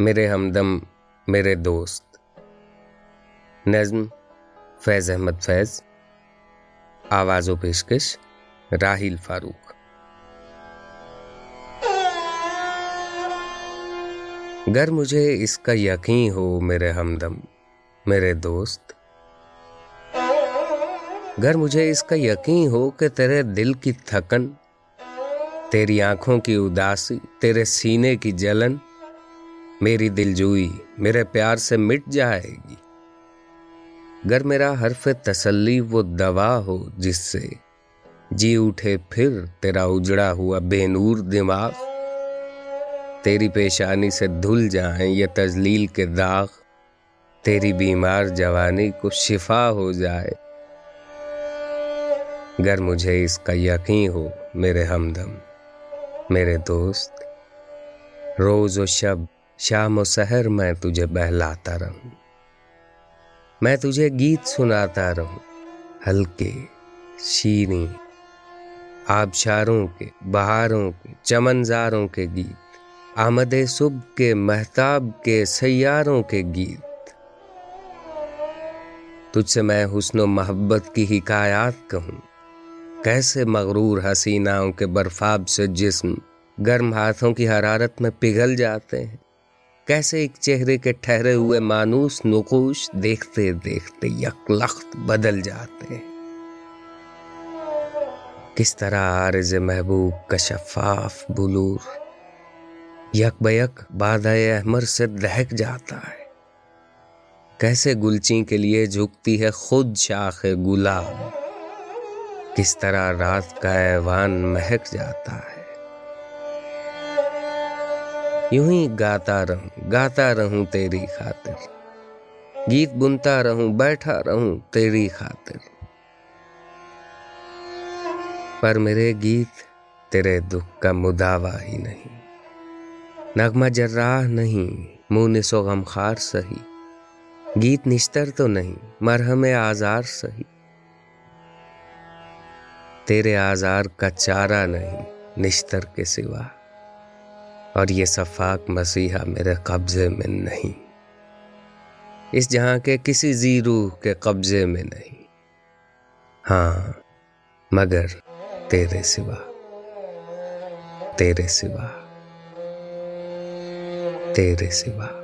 میرے ہمدم، میرے دوست۔ نظم، فیض احمد فیض۔ آواز و پیشکش راہیل فاروق۔ گر مجھے اس کا یقین ہو میرے ہمدم، میرے دوست۔ گر مجھے اس کا یقین ہو کہ تیرے دل کی تھکن، تیری آنکھوں کی اداسی، تیرے سینے کی جلن۔ میری دل جوئی میرے پیار سے مٹ جائے گی۔ گر میرا حرف تسلی وہ دوا ہو جس سے جی اٹھے پھر تیرا اجڑا ہوا بے نور دماغ۔ تیری پیشانی سے دھل جائیں یہ تزلیل کے داغ۔ تیری بیمار جوانی کو شفا ہو جائے۔ گر مجھے اس کا یقین ہو میرے ہمدم، میرے دوست، روز و شب شام و سحر میں تجھے بہلاتا رہوں۔ میں تجھے گیت سناتا رہوں، ہلکے، شیریں، آبشاروں کے، بہاروں کے، چمنزاروں کے گیت، آمد صبح کے محتاب کے سیاروں کے گیت۔ تجھ سے میں حسن و محبت کی حکایات کہوں۔ کیسے مغرور حسیناؤں کے برفاب سے جسم گرم ہاتھوں کی حرارت میں پگھل جاتے ہیں۔ کیسے ایک چہرے کے ٹھہرے ہوئے مانوس نقوش دیکھتے دیکھتے یک لخت بدل جاتے کس طرح عارض محبوب کا شفاف بلور یک بیک باد احمر سے دہک جاتا ہے۔ کیسے گلچی کے لیے جھکتی ہے خود شاخ گلاب۔ کس طرح رات کا ایوان مہک جاتا ہے۔ یوں ہی گاتا رہوں گاتا رہوں تیری خاطر۔ گیت بنتا رہوں، بیٹھا رہوں تیری خاطر۔ پر میرے گیت تیرے دکھ کا مداوا ہی نہیں۔ نغمہ جراح نہیں منہ سو غمخار سہی۔ گیت نشتر تو نہیں، مرہم آزار سہی۔ تیرے آزار کا چارہ نہیں، نشتر کے سوا۔ اور یہ صفاق مسیحا میرے قبضے میں نہیں۔ اس جہاں کے کسی زیرو کے قبضے میں نہیں۔ ہاں مگر تیرے سوا تیرے سوا تیرے سوا۔